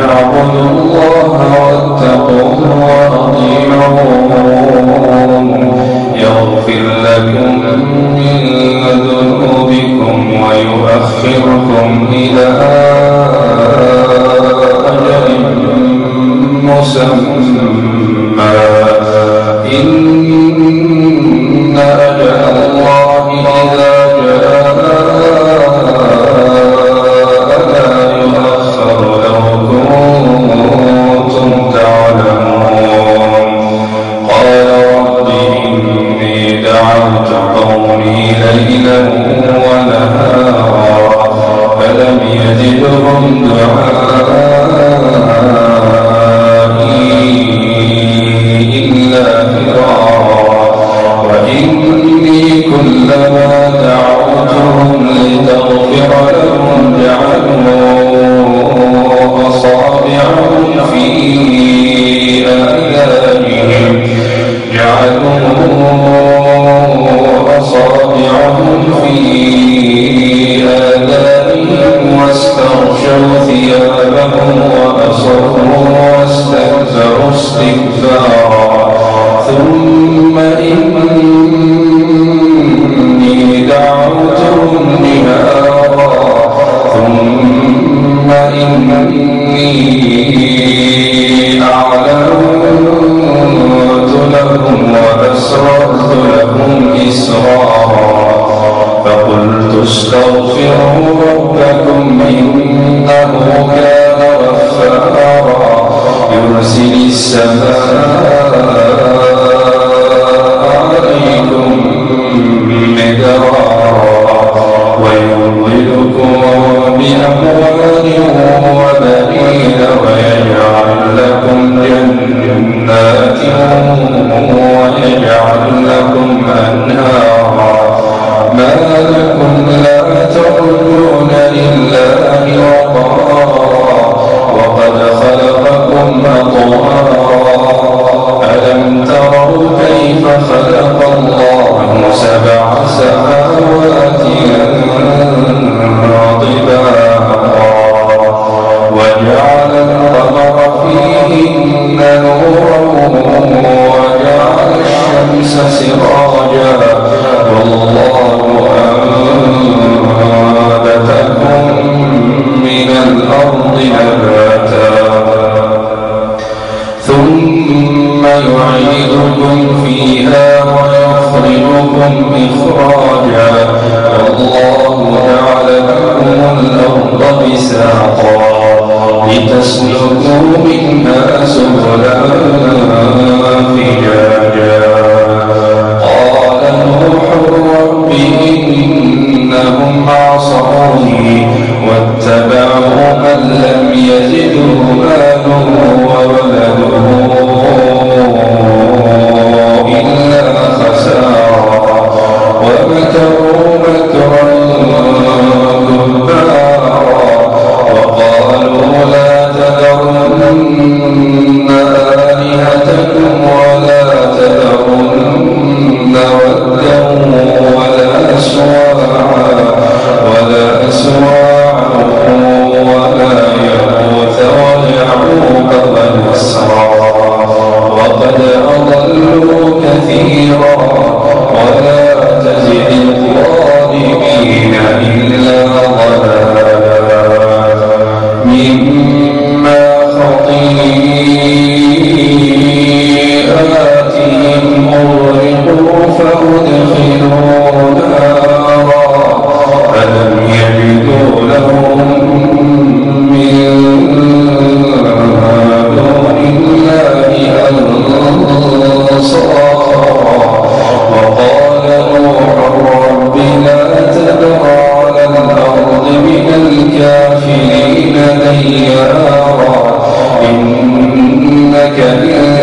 أن آذانهم واستغشوا ثيابهم وأصروا واستهزروا استكبارا. ثم استغفروا ربكم إنه كان غفارا. يرسل السماء عليكم مدرارا ويضلكم بأموال وبنين ويجعل لكم جنات ويجعل لكم أنهارا. ما لكم Father, يعيدكم فيها ويخرجكم إخراجا. والله جعل لكم الأرض بساطا. لتسلكوا الذين